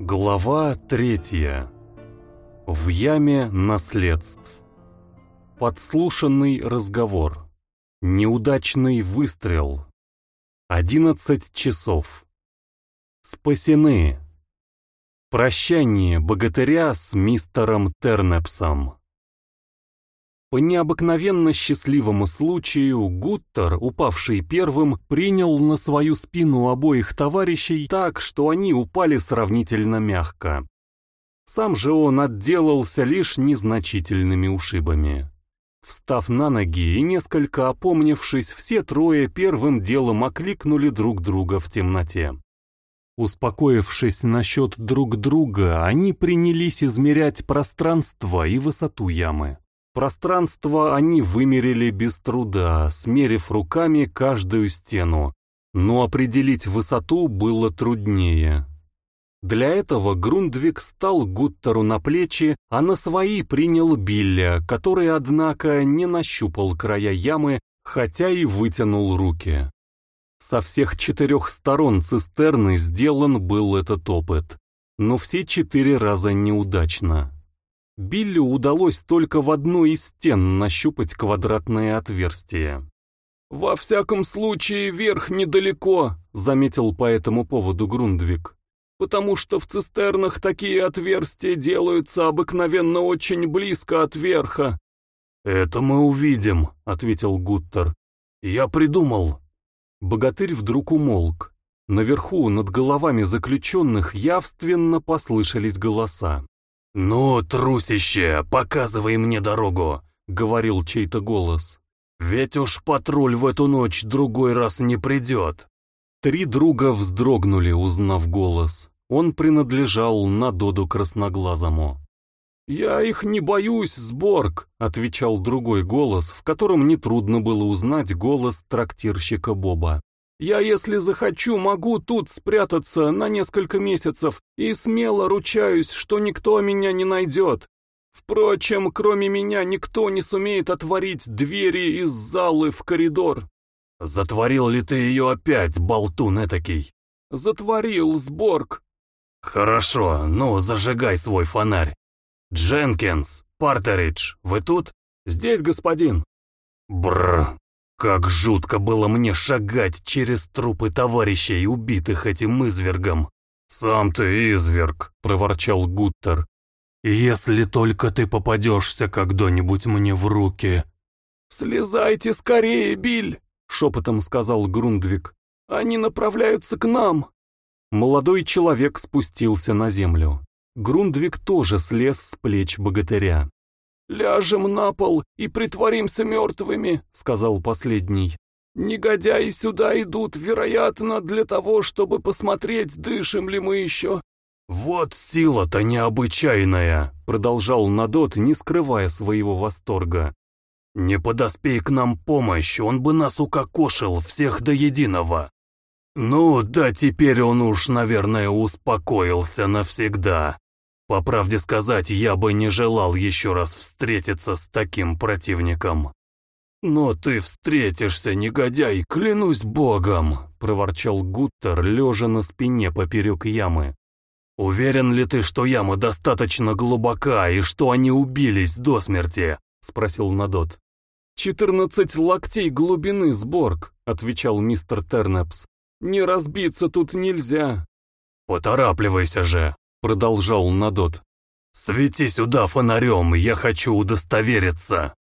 Глава третья. В яме наследств. Подслушанный разговор. Неудачный выстрел. Одиннадцать часов. Спасены. Прощание богатыря с мистером Тернепсом. По необыкновенно счастливому случаю Гуттер, упавший первым, принял на свою спину обоих товарищей так, что они упали сравнительно мягко. Сам же он отделался лишь незначительными ушибами. Встав на ноги и несколько опомнившись, все трое первым делом окликнули друг друга в темноте. Успокоившись насчет друг друга, они принялись измерять пространство и высоту ямы. Пространство они вымерили без труда, смерив руками каждую стену, но определить высоту было труднее. Для этого Грундвик стал Гуттеру на плечи, а на свои принял Билля, который, однако, не нащупал края ямы, хотя и вытянул руки. Со всех четырех сторон цистерны сделан был этот опыт, но все четыре раза неудачно. Билли удалось только в одной из стен нащупать квадратное отверстие. «Во всяком случае, верх недалеко», — заметил по этому поводу Грундвик. «Потому что в цистернах такие отверстия делаются обыкновенно очень близко от верха». «Это мы увидим», — ответил Гуттер. «Я придумал». Богатырь вдруг умолк. Наверху, над головами заключенных, явственно послышались голоса. «Ну, трусище, показывай мне дорогу», — говорил чей-то голос. «Ведь уж патруль в эту ночь другой раз не придет». Три друга вздрогнули, узнав голос. Он принадлежал Надоду Красноглазому. «Я их не боюсь, Сборг», — отвечал другой голос, в котором нетрудно было узнать голос трактирщика Боба. Я, если захочу, могу тут спрятаться на несколько месяцев и смело ручаюсь, что никто меня не найдет. Впрочем, кроме меня никто не сумеет отворить двери из залы в коридор. Затворил ли ты ее опять, болтун этакий? Затворил, Сборг. Хорошо, ну, зажигай свой фонарь. Дженкинс, Партеридж, вы тут? Здесь, господин. Бррр, как жутко было мне шагать через трупы товарищей, убитых этим извергом. «Сам ты изверг», — проворчал Гуттер. «Если только ты попадешься когда-нибудь мне в руки». «Слезайте скорее, Биль», — шепотом сказал Грундвик. «Они направляются к нам». Молодой человек спустился на землю. Грундвик тоже слез с плеч богатыря. «Ляжем на пол и притворимся мертвыми», — сказал последний. «Негодяи сюда идут, вероятно, для того, чтобы посмотреть, дышим ли мы еще». «Вот сила-то необычайная», — продолжал Надот, не скрывая своего восторга. «Не подоспей к нам помощь, он бы нас укокошил, всех до единого». «Ну, да теперь он уж, наверное, успокоился навсегда. По правде сказать, я бы не желал еще раз встретиться с таким противником. «Но ты встретишься, негодяй, клянусь богом!» — проворчал Гуттер, лежа на спине поперек ямы. «Уверен ли ты, что яма достаточно глубока и что они убились до смерти?» — спросил Надот. «Четырнадцать локтей глубины, Сборг», — отвечал мистер Тернепс. «Не разбиться тут нельзя». «Поторапливайся же», — продолжал Надот. «Свети сюда фонарем, я хочу удостовериться».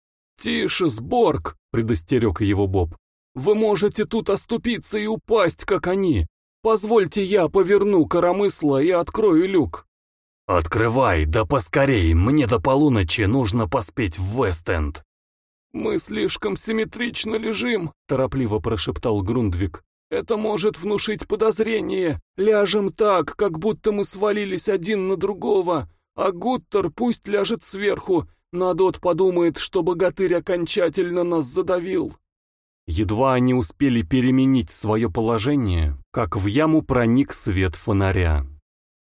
«Тише, Сборг!» — предостерег его Боб. «Вы можете тут оступиться и упасть, как они. Позвольте я поверну коромысло и открою люк». «Открывай, да поскорей, мне до полуночи нужно поспеть в Вест-Энд». «Мы слишком симметрично лежим», — торопливо прошептал Грундвик. Это может внушить подозрение. Ляжем так, как будто мы свалились один на другого, а Гуттер пусть ляжет сверху. Надот подумает, что богатырь окончательно нас задавил. Едва они успели переменить свое положение, как в яму проник свет фонаря.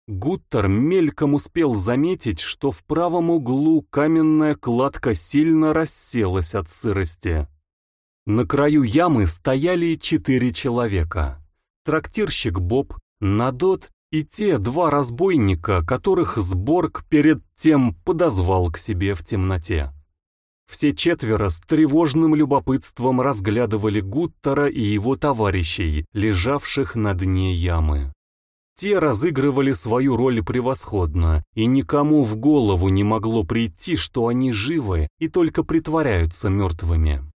Гуттер мельком успел заметить, что в правом углу каменная кладка сильно расселась от сырости. На краю ямы стояли четыре человека. Трактирщик Боб, Надот и те два разбойника, которых Сборг перед тем подозвал к себе в темноте. Все четверо с тревожным любопытством разглядывали Гуттера и его товарищей, лежавших на дне ямы. Те разыгрывали свою роль превосходно, и никому в голову не могло прийти, что они живы и только притворяются мертвыми.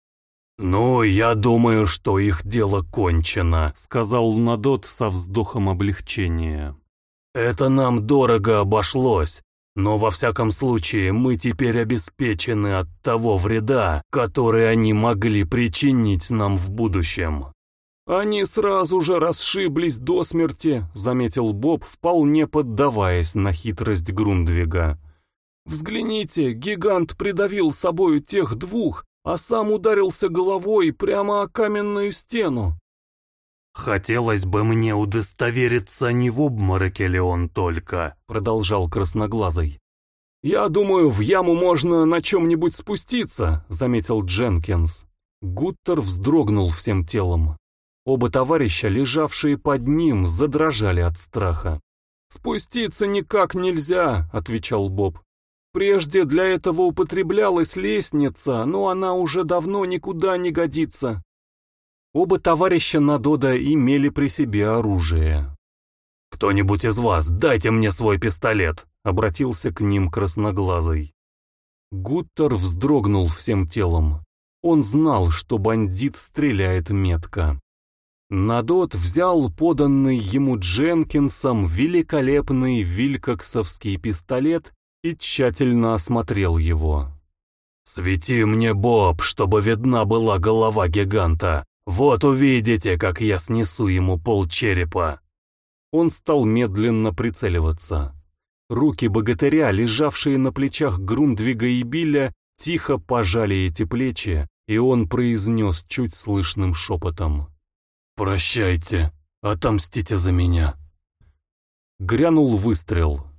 «Ну, я думаю, что их дело кончено», — сказал Надот со вздохом облегчения. «Это нам дорого обошлось, но во всяком случае мы теперь обеспечены от того вреда, который они могли причинить нам в будущем». «Они сразу же расшиблись до смерти», — заметил Боб, вполне поддаваясь на хитрость Грундвига. «Взгляните, гигант придавил собою тех двух, а сам ударился головой прямо о каменную стену. «Хотелось бы мне удостовериться, не в обмороке ли он только», — продолжал Красноглазый. «Я думаю, в яму можно на чем-нибудь спуститься», — заметил Дженкинс. Гуттер вздрогнул всем телом. Оба товарища, лежавшие под ним, задрожали от страха. «Спуститься никак нельзя», — отвечал Боб. «Прежде для этого употреблялась лестница, но она уже давно никуда не годится». Оба товарища Надода имели при себе оружие. «Кто-нибудь из вас, дайте мне свой пистолет», — обратился к ним красноглазый. Гуттер вздрогнул всем телом. Он знал, что бандит стреляет метко. Надот взял поданный ему Дженкинсом великолепный вилькоксовский пистолет и тщательно осмотрел его. «Свети мне, Боб, чтобы видна была голова гиганта. Вот увидите, как я снесу ему пол черепа». Он стал медленно прицеливаться. Руки богатыря, лежавшие на плечах Грундвига и Билля, тихо пожали эти плечи, и он произнес чуть слышным шепотом. «Прощайте, отомстите за меня». Грянул выстрел.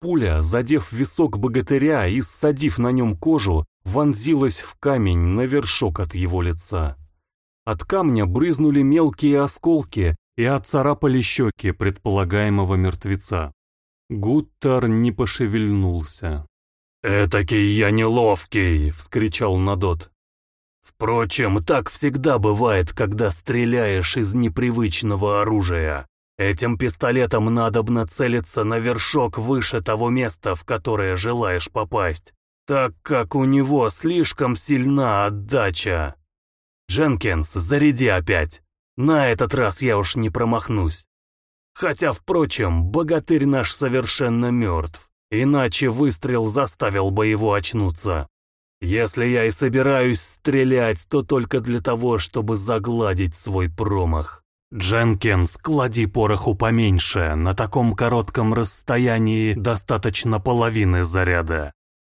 Пуля, задев висок богатыря и ссадив на нем кожу, вонзилась в камень на вершок от его лица. От камня брызнули мелкие осколки и отцарапали щеки предполагаемого мертвеца. Гуттер не пошевельнулся. «Этакий я неловкий!» — вскричал Надот. Впрочем, так всегда бывает, когда стреляешь из непривычного оружия. Этим пистолетом надобно целиться на вершок выше того места, в которое желаешь попасть, так как у него слишком сильна отдача. Дженкинс, заряди опять. На этот раз я уж не промахнусь. Хотя, впрочем, богатырь наш совершенно мертв, иначе выстрел заставил бы его очнуться. Если я и собираюсь стрелять, то только для того, чтобы загладить свой промах. Дженкинс, клади пороху поменьше, на таком коротком расстоянии достаточно половины заряда.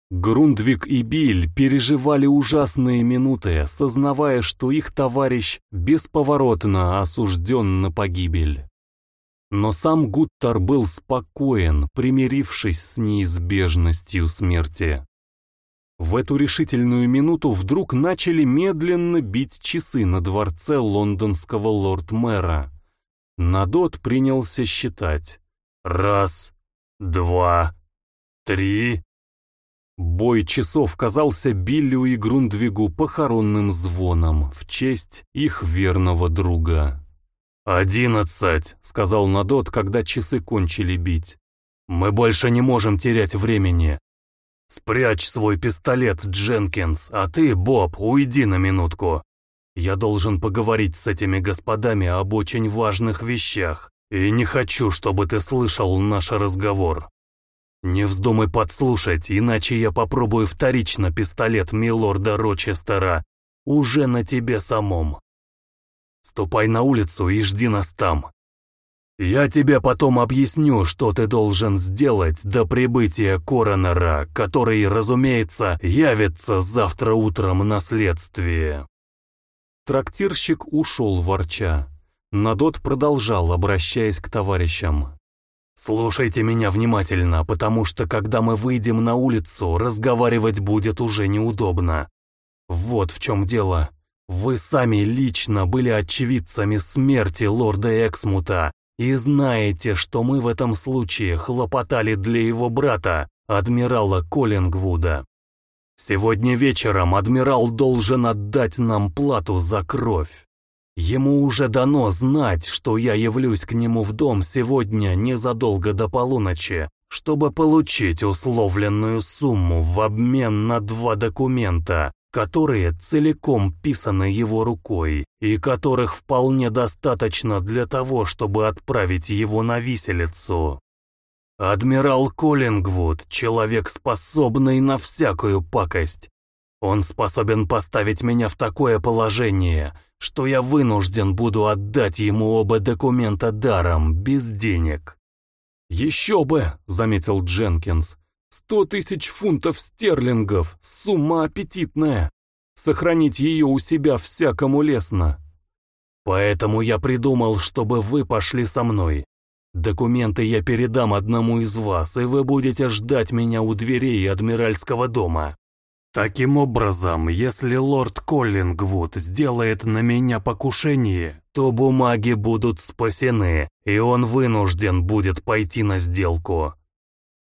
Грундвик и Биль переживали ужасные минуты, сознавая, что их товарищ бесповоротно осужден на погибель. Но сам Гуттер был спокоен, примирившись с неизбежностью смерти. В эту решительную минуту вдруг начали медленно бить часы на дворце лондонского лорд-мэра. Надот принялся считать. Раз, два, три. Бой часов казался Биллю и Грундвигу похоронным звоном в честь их верного друга. «Одиннадцать», — сказал Надот, когда часы кончили бить. «Мы больше не можем терять времени. «Спрячь свой пистолет, Дженкинс, а ты, Боб, уйди на минутку. Я должен поговорить с этими господами об очень важных вещах, и не хочу, чтобы ты слышал наш разговор. Не вздумай подслушать, иначе я попробую вторично пистолет милорда Рочестера уже на тебе самом. Ступай на улицу и жди нас там. Я тебе потом объясню, что ты должен сделать до прибытия коронера, который, разумеется, явится завтра утром на следствие». Трактирщик ушел ворча. Надот продолжал, обращаясь к товарищам. «Слушайте меня внимательно, потому что, когда мы выйдем на улицу, разговаривать будет уже неудобно. Вот в чем дело. Вы сами лично были очевидцами смерти лорда Эксмута, И знаете, что мы в этом случае хлопотали для его брата, адмирала Коллингвуда. Сегодня вечером адмирал должен отдать нам плату за кровь. Ему уже дано знать, что я явлюсь к нему в дом сегодня незадолго до полуночи, чтобы получить условленную сумму в обмен на два документа, которые целиком писаны его рукой и которых вполне достаточно для того, чтобы отправить его на виселицу. Адмирал Коллингвуд — человек, способный на всякую пакость. Он способен поставить меня в такое положение, что я вынужден буду отдать ему оба документа даром, без денег. «Еще бы», — заметил Дженкинс, Сто тысяч фунтов стерлингов, сумма аппетитная. Сохранить ее у себя всякому лестно. Поэтому я придумал, чтобы вы пошли со мной. Документы я передам одному из вас, и вы будете ждать меня у дверей Адмиральского дома. Таким образом, если лорд Коллингвуд сделает на меня покушение, то бумаги будут спасены, и он вынужден будет пойти на сделку.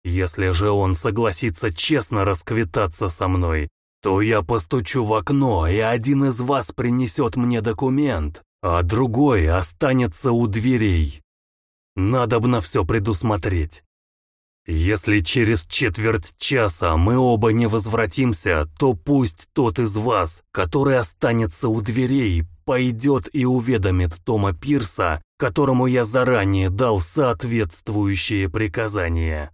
Если же он согласится честно расквитаться со мной, то я постучу в окно, и один из вас принесет мне документ, а другой останется у дверей. Надобно все предусмотреть. Если через четверть часа мы оба не возвратимся, то пусть тот из вас, который останется у дверей, пойдет и уведомит Тома Пирса, которому я заранее дал соответствующие приказания.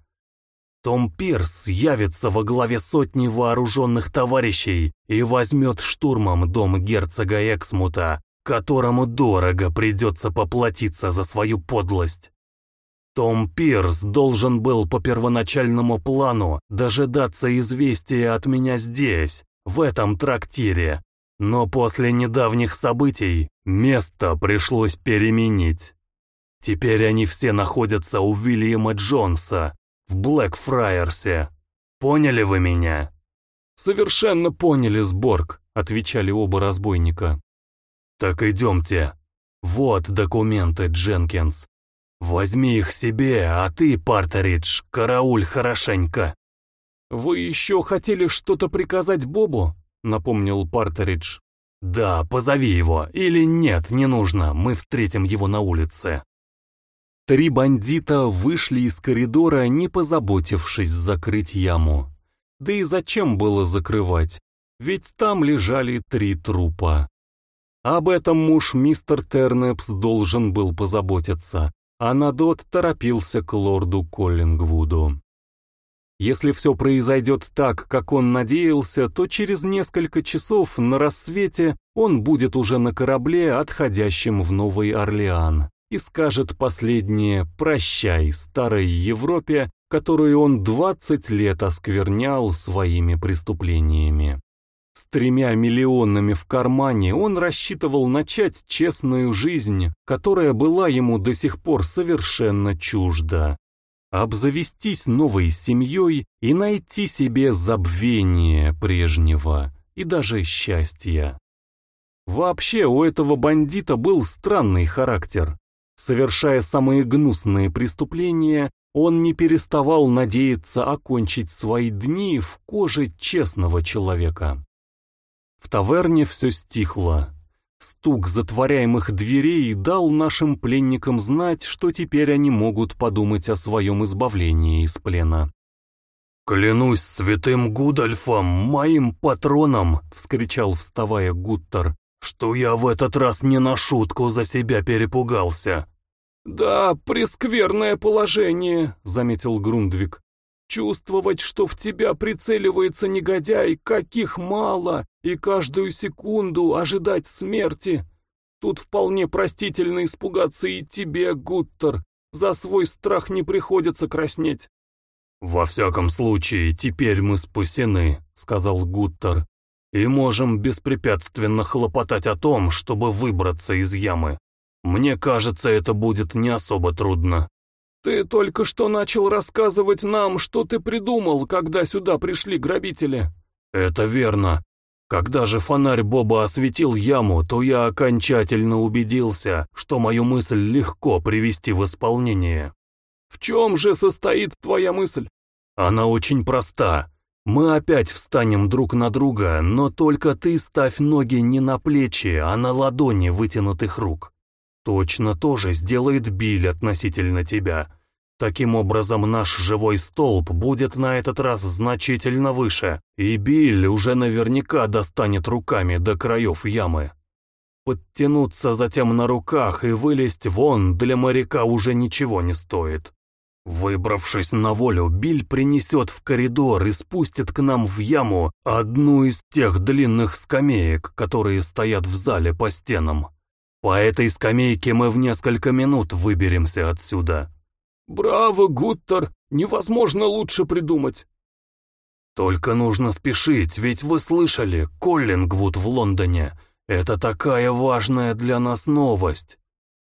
Том Пирс явится во главе сотни вооруженных товарищей и возьмет штурмом дом герцога Эксмута, которому дорого придется поплатиться за свою подлость. Том Пирс должен был по первоначальному плану дожидаться известия от меня здесь, в этом трактире, но после недавних событий место пришлось переменить. Теперь они все находятся у Уильяма Джонса, в Блэкфраерсе. Поняли вы меня?» «Совершенно поняли, Сборг», — отвечали оба разбойника. «Так идемте. Вот документы, Дженкинс. Возьми их себе, а ты, Партеридж, карауль хорошенько». «Вы еще хотели что-то приказать Бобу?» — напомнил Партеридж. «Да, позови его. Или нет, не нужно, мы встретим его на улице». Три бандита вышли из коридора, не позаботившись закрыть яму. Да и зачем было закрывать? Ведь там лежали три трупа. Об этом муж мистер Тернепс должен был позаботиться, а Надот торопился к лорду Коллингвуду. Если все произойдет так, как он надеялся, то через несколько часов на рассвете он будет уже на корабле, отходящем в Новый Орлеан и скажет последнее «прощай» старой Европе, которую он 20 лет осквернял своими преступлениями. С тремя миллионами в кармане он рассчитывал начать честную жизнь, которая была ему до сих пор совершенно чужда. Обзавестись новой семьей и найти себе забвение прежнего и даже счастья. Вообще у этого бандита был странный характер. Совершая самые гнусные преступления, он не переставал надеяться окончить свои дни в коже честного человека. В таверне все стихло. Стук затворяемых дверей дал нашим пленникам знать, что теперь они могут подумать о своем избавлении из плена. «Клянусь святым Гудальфом, моим патроном!» — вскричал, вставая Гуттер что я в этот раз не на шутку за себя перепугался. «Да, прескверное положение», — заметил Грундвик. «Чувствовать, что в тебя прицеливается негодяй, каких мало, и каждую секунду ожидать смерти. Тут вполне простительно испугаться и тебе, Гуттер, за свой страх не приходится краснеть». «Во всяком случае, теперь мы спасены», — сказал Гуттер и можем беспрепятственно хлопотать о том, чтобы выбраться из ямы. Мне кажется, это будет не особо трудно. Ты только что начал рассказывать нам, что ты придумал, когда сюда пришли грабители. Это верно. Когда же фонарь Боба осветил яму, то я окончательно убедился, что мою мысль легко привести в исполнение. В чем же состоит твоя мысль? Она очень проста. Мы опять встанем друг на друга, но только ты ставь ноги не на плечи, а на ладони вытянутых рук. Точно тоже сделает Биль относительно тебя. Таким образом, наш живой столб будет на этот раз значительно выше, и Биль уже наверняка достанет руками до краев ямы. Подтянуться затем на руках и вылезть вон для моряка уже ничего не стоит. Выбравшись на волю, Биль принесет в коридор и спустит к нам в яму одну из тех длинных скамеек, которые стоят в зале по стенам. По этой скамейке мы в несколько минут выберемся отсюда. «Браво, Гуттер! Невозможно лучше придумать!» «Только нужно спешить, ведь вы слышали, Коллингвуд в Лондоне. Это такая важная для нас новость!»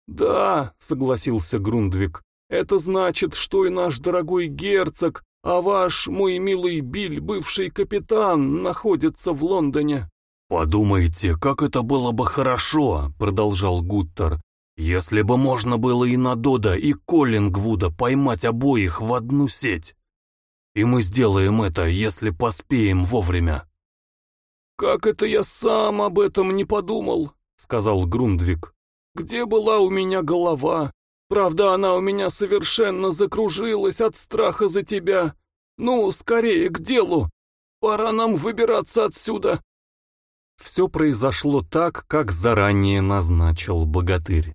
«Да», — согласился Грундвик, — «это значит, что и наш дорогой герцог, а ваш, мой милый Биль, бывший капитан, находится в Лондоне». «Подумайте, как это было бы хорошо», — продолжал Гуттер, если бы можно было и Надода, и Коллингвуда поймать обоих в одну сеть. И мы сделаем это, если поспеем вовремя. «Как это я сам об этом не подумал?» — сказал Грундвик. «Где была у меня голова? Правда, она у меня совершенно закружилась от страха за тебя. Ну, скорее к делу. Пора нам выбираться отсюда». Все произошло так, как заранее назначил богатырь.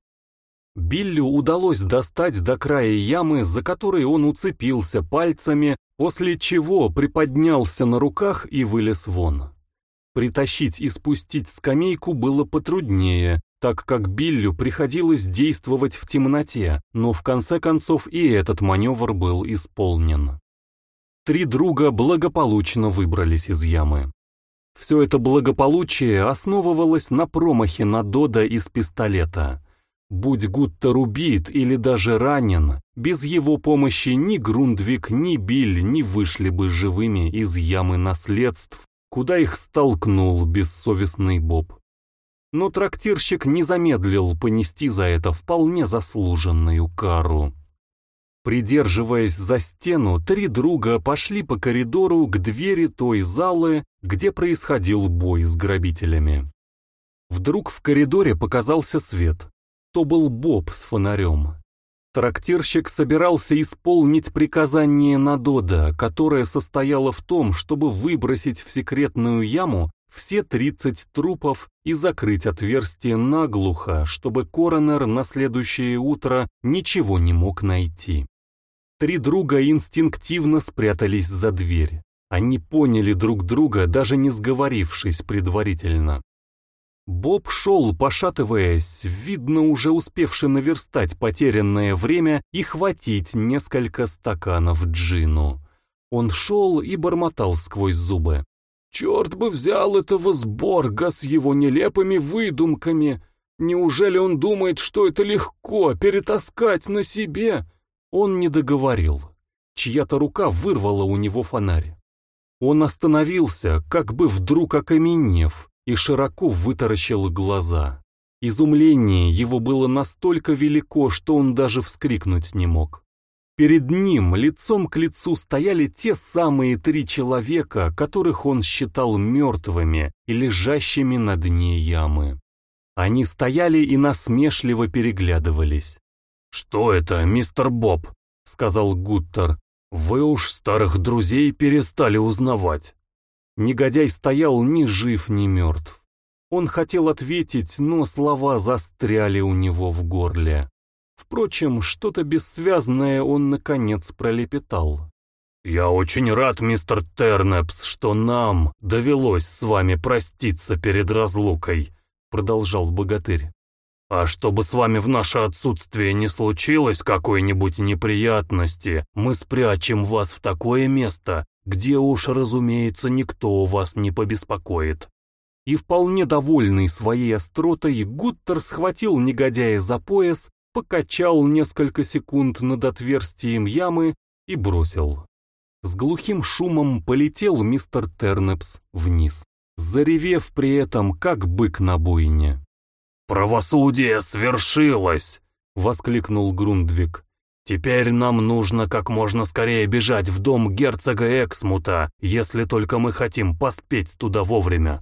Биллю удалось достать до края ямы, за которой он уцепился пальцами, после чего приподнялся на руках и вылез вон. Притащить и спустить скамейку было потруднее, так как Биллю приходилось действовать в темноте, но в конце концов и этот маневр был исполнен. Три друга благополучно выбрались из ямы. Все это благополучие основывалось на промахе на Дода из пистолета. Будь Гуттер убит или даже ранен, без его помощи ни Грундвик, ни Биль не вышли бы живыми из ямы наследств, куда их столкнул бессовестный Боб. Но трактирщик не замедлил понести за это вполне заслуженную кару. Придерживаясь за стену, три друга пошли по коридору к двери той залы, где происходил бой с грабителями. Вдруг в коридоре показался свет то был Боб с фонарем. Трактирщик собирался исполнить приказание Надода, которое состояло в том, чтобы выбросить в секретную яму все 30 трупов и закрыть отверстие наглухо, чтобы коронер на следующее утро ничего не мог найти. Три друга инстинктивно спрятались за дверь. Они поняли друг друга, даже не сговорившись предварительно. Боб шел, пошатываясь, видно, уже успевший наверстать потерянное время и хватить несколько стаканов джину. Он шел и бормотал сквозь зубы. «Черт бы взял этого сборга с его нелепыми выдумками! Неужели он думает, что это легко перетаскать на себе?» Он не договорил. Чья-то рука вырвала у него фонарь. Он остановился, как бы вдруг окаменев, и широко вытаращил глаза. Изумление его было настолько велико, что он даже вскрикнуть не мог. Перед ним лицом к лицу стояли те самые три человека, которых он считал мертвыми и лежащими на дне ямы. Они стояли и насмешливо переглядывались. «Что это, мистер Боб?» — сказал Гуттер. «Вы уж старых друзей перестали узнавать». Негодяй стоял ни жив, ни мертв. Он хотел ответить, но слова застряли у него в горле. Впрочем, что-то бессвязное он наконец пролепетал. «Я очень рад, мистер Тернепс, что нам довелось с вами проститься перед разлукой», — продолжал богатырь. «А чтобы с вами в наше отсутствие не случилось какой-нибудь неприятности, мы спрячем вас в такое место, где уж, разумеется, никто вас не побеспокоит. И вполне довольный своей остротой, Гуттер схватил негодяя за пояс, покачал несколько секунд над отверстием ямы и бросил. С глухим шумом полетел мистер Тернепс вниз. заревев при этом, как бык на буйне. «Правосудие свершилось!» — воскликнул Грундвик. «Теперь нам нужно как можно скорее бежать в дом герцога Эксмута, если только мы хотим поспеть туда вовремя».